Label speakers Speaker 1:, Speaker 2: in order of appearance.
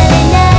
Speaker 1: れない